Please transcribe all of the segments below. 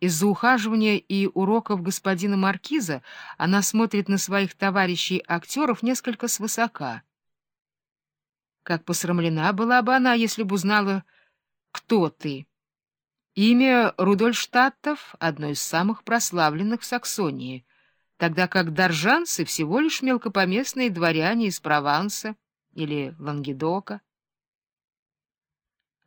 Из-за ухаживания и уроков господина Маркиза она смотрит на своих товарищей-актеров несколько свысока. Как посрамлена была бы она, если бы узнала, кто ты. Имя Рудольштадтов — одно из самых прославленных в Саксонии, тогда как доржанцы — всего лишь мелкопоместные дворяне из Прованса или Лангедока.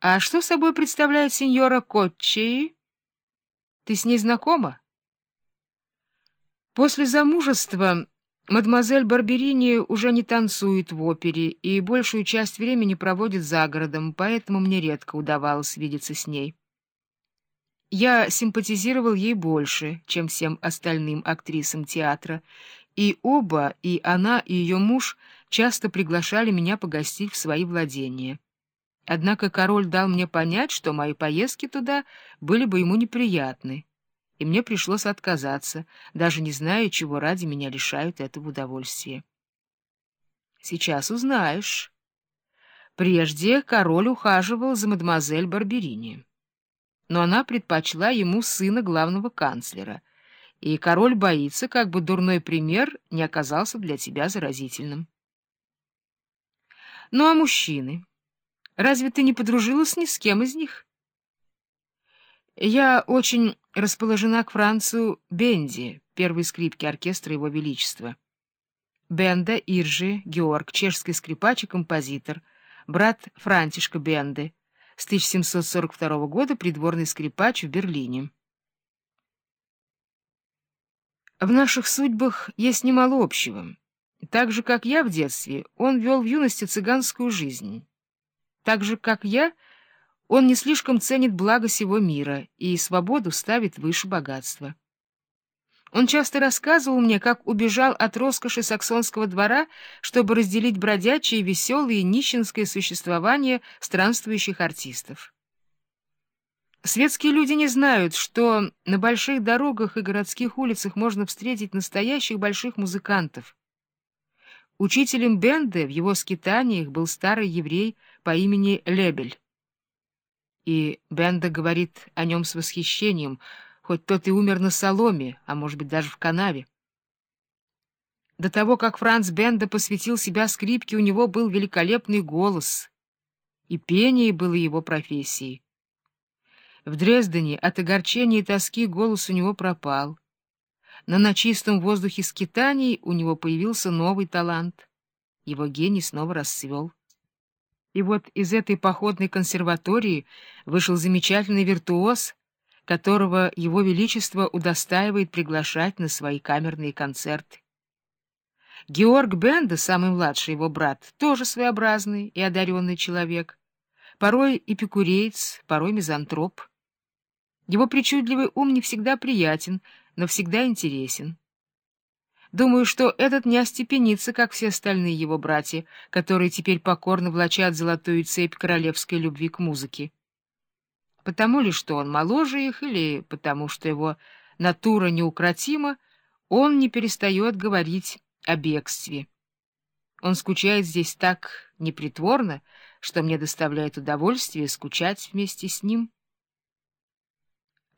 А что собой представляет сеньора Котчи? Ты с ней знакома? После замужества мадемуазель Барберини уже не танцует в опере и большую часть времени проводит за городом, поэтому мне редко удавалось видеться с ней. Я симпатизировал ей больше, чем всем остальным актрисам театра, и оба, и она, и ее муж, часто приглашали меня погостить в свои владения. Однако король дал мне понять, что мои поездки туда были бы ему неприятны, и мне пришлось отказаться, даже не зная, чего ради меня лишают этого удовольствия. Сейчас узнаешь. Прежде король ухаживал за мадемуазель Барберини, но она предпочла ему сына главного канцлера, и король боится, как бы дурной пример не оказался для тебя заразительным. Ну а мужчины? Разве ты не подружилась ни с кем из них? Я очень расположена к Францу Бенди, первой скрипке оркестра Его Величества. Бенда Иржи Георг, чешский скрипач и композитор, брат Франтишка Бенды, с 1742 года придворный скрипач в Берлине. В наших судьбах есть немало общего. Так же, как я в детстве, он вел в юности цыганскую жизнь. Так же, как я, он не слишком ценит благо сего мира и свободу ставит выше богатства. Он часто рассказывал мне, как убежал от роскоши саксонского двора, чтобы разделить бродячее, веселое и нищенское существование странствующих артистов. Светские люди не знают, что на больших дорогах и городских улицах можно встретить настоящих больших музыкантов. Учителем Бенде в его скитаниях был старый еврей по имени Лебель. И Бенда говорит о нем с восхищением, хоть тот и умер на соломе, а может быть даже в канаве. До того, как Франц Бенда посвятил себя скрипке, у него был великолепный голос, и пение было его профессией. В Дрездене от огорчения и тоски голос у него пропал. Но на чистом воздухе скитаний у него появился новый талант. Его гений снова расцвел. И вот из этой походной консерватории вышел замечательный виртуоз, которого его величество удостаивает приглашать на свои камерные концерты. Георг Бенда, самый младший его брат, тоже своеобразный и одаренный человек, порой эпикурейц, порой мизантроп. Его причудливый ум не всегда приятен, но всегда интересен. Думаю, что этот не остепенится, как все остальные его братья, которые теперь покорно влачат золотую цепь королевской любви к музыке. Потому ли, что он моложе их, или потому что его натура неукротима, он не перестает говорить о бегстве. Он скучает здесь так непритворно, что мне доставляет удовольствие скучать вместе с ним.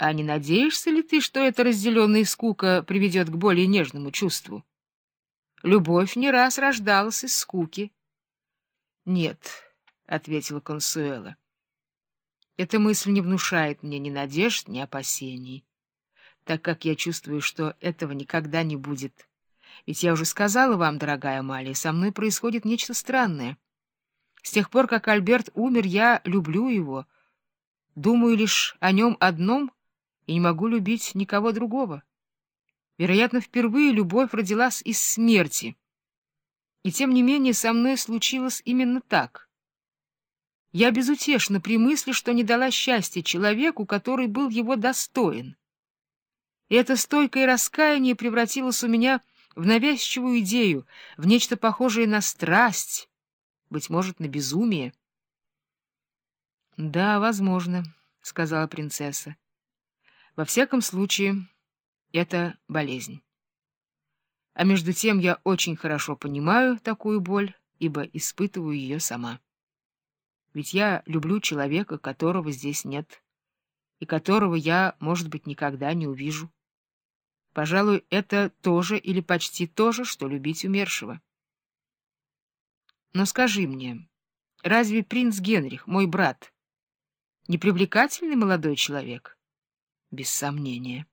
А не надеешься ли ты, что эта разделенная скука приведет к более нежному чувству? Любовь не раз рождалась из скуки. — Нет, — ответила Консуэла. — Эта мысль не внушает мне ни надежд, ни опасений, так как я чувствую, что этого никогда не будет. Ведь я уже сказала вам, дорогая Амалия, со мной происходит нечто странное. С тех пор, как Альберт умер, я люблю его, думаю лишь о нем одном — и не могу любить никого другого. Вероятно, впервые любовь родилась из смерти. И тем не менее со мной случилось именно так. Я безутешна при мысли, что не дала счастья человеку, который был его достоин. И это стойкое раскаяние превратилось у меня в навязчивую идею, в нечто похожее на страсть, быть может, на безумие. — Да, возможно, — сказала принцесса. Во всяком случае, это болезнь. А между тем я очень хорошо понимаю такую боль, ибо испытываю ее сама. Ведь я люблю человека, которого здесь нет, и которого я, может быть, никогда не увижу. Пожалуй, это тоже или почти то же, что любить умершего. Но скажи мне, разве принц Генрих, мой брат, непривлекательный молодой человек? Без сомнения.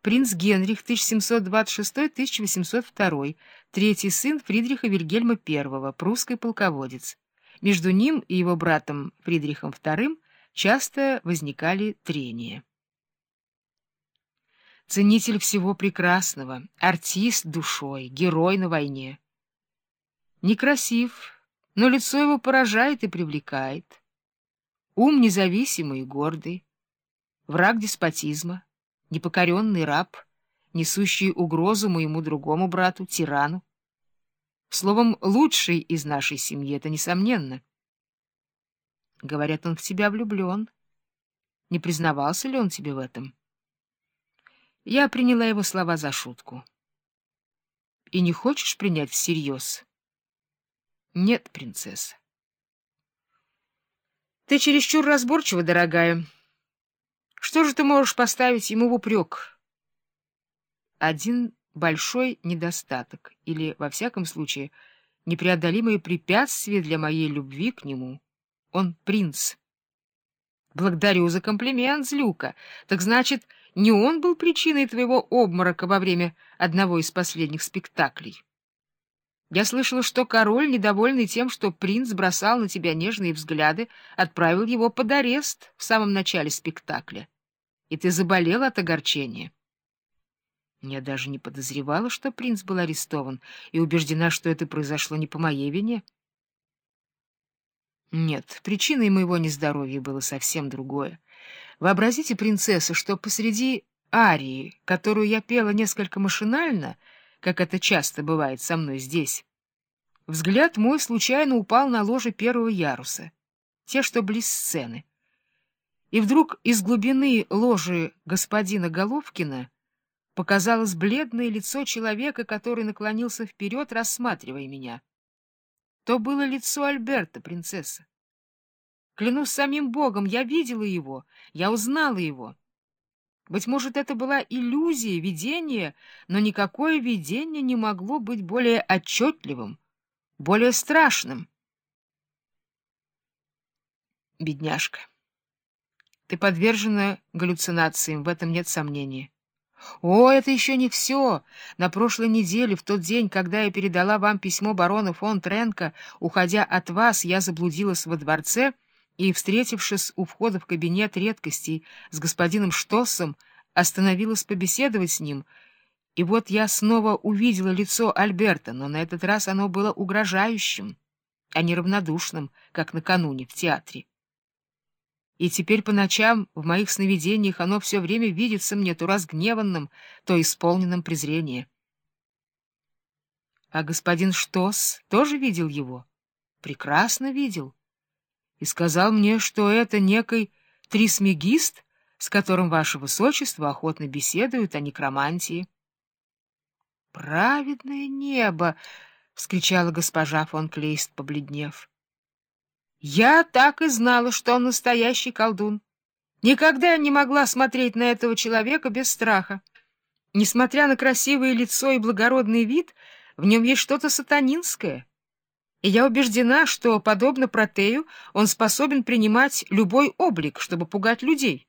Принц Генрих 1726-1802, третий сын Фридриха Вильгельма I, прусский полководец. Между ним и его братом Фридрихом II часто возникали трения. Ценитель всего прекрасного, артист душой, герой на войне. Некрасив, но лицо его поражает и привлекает. Ум независимый и гордый, враг деспотизма, непокоренный раб, несущий угрозу моему другому брату, тирану. Словом, лучший из нашей семьи, это несомненно. Говорят, он в тебя влюблен. Не признавался ли он тебе в этом? Я приняла его слова за шутку. И не хочешь принять всерьез? Нет, принцесса. Ты чересчур разборчива, дорогая. Что же ты можешь поставить ему в упрек? Один большой недостаток, или, во всяком случае, непреодолимое препятствие для моей любви к нему. Он принц. Благодарю за комплимент, Злюка. Так значит, не он был причиной твоего обморока во время одного из последних спектаклей. Я слышала, что король, недовольный тем, что принц бросал на тебя нежные взгляды, отправил его под арест в самом начале спектакля. И ты заболела от огорчения. Я даже не подозревала, что принц был арестован, и убеждена, что это произошло не по моей вине. Нет, причиной моего нездоровья было совсем другое. Вообразите, принцесса, что посреди арии, которую я пела несколько машинально, как это часто бывает со мной здесь, взгляд мой случайно упал на ложе первого яруса, те, что близ сцены. И вдруг из глубины ложи господина Головкина показалось бледное лицо человека, который наклонился вперед, рассматривая меня. То было лицо Альберта, принцесса. Клянусь самим Богом, я видела его, я узнала его. Быть может, это была иллюзия, видение, но никакое видение не могло быть более отчетливым, более страшным. Бедняжка, ты подвержена галлюцинациям, в этом нет сомнения. О, это еще не все. На прошлой неделе, в тот день, когда я передала вам письмо барона фон Тренко, уходя от вас, я заблудилась во дворце и, встретившись у входа в кабинет редкостей с господином Штоссом, остановилась побеседовать с ним. И вот я снова увидела лицо Альберта, но на этот раз оно было угрожающим, а не равнодушным, как накануне в театре и теперь по ночам в моих сновидениях оно все время видится мне то разгневанным, то исполненным презрения. А господин Штос тоже видел его? Прекрасно видел. И сказал мне, что это некий трисмегист, с которым ваше высочество охотно беседует о некромантии. «Праведное небо!» — вскричала госпожа фон Клейст, побледнев. Я так и знала, что он настоящий колдун. Никогда не могла смотреть на этого человека без страха. Несмотря на красивое лицо и благородный вид, в нем есть что-то сатанинское. И я убеждена, что, подобно Протею, он способен принимать любой облик, чтобы пугать людей.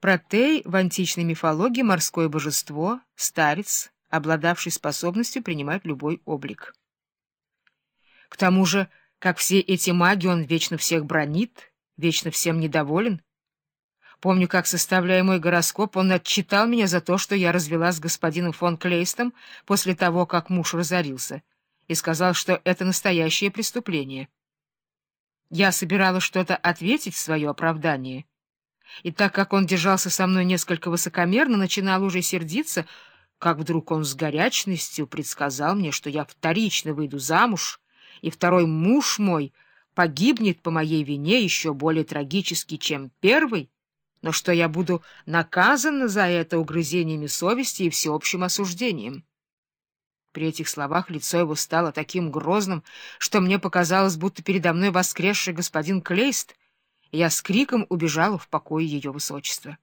Протей в античной мифологии — морское божество, старец, обладавший способностью принимать любой облик. К тому же как все эти маги, он вечно всех бронит, вечно всем недоволен. Помню, как, составляя мой гороскоп, он отчитал меня за то, что я развела с господином фон Клейстом после того, как муж разорился, и сказал, что это настоящее преступление. Я собиралась что-то ответить в свое оправдание, и так как он держался со мной несколько высокомерно, начинал уже сердиться, как вдруг он с горячностью предсказал мне, что я вторично выйду замуж, и второй муж мой погибнет по моей вине еще более трагически, чем первый, но что я буду наказана за это угрызениями совести и всеобщим осуждением. При этих словах лицо его стало таким грозным, что мне показалось, будто передо мной воскресший господин Клейст, Я с криком убежала в покой ее высочества.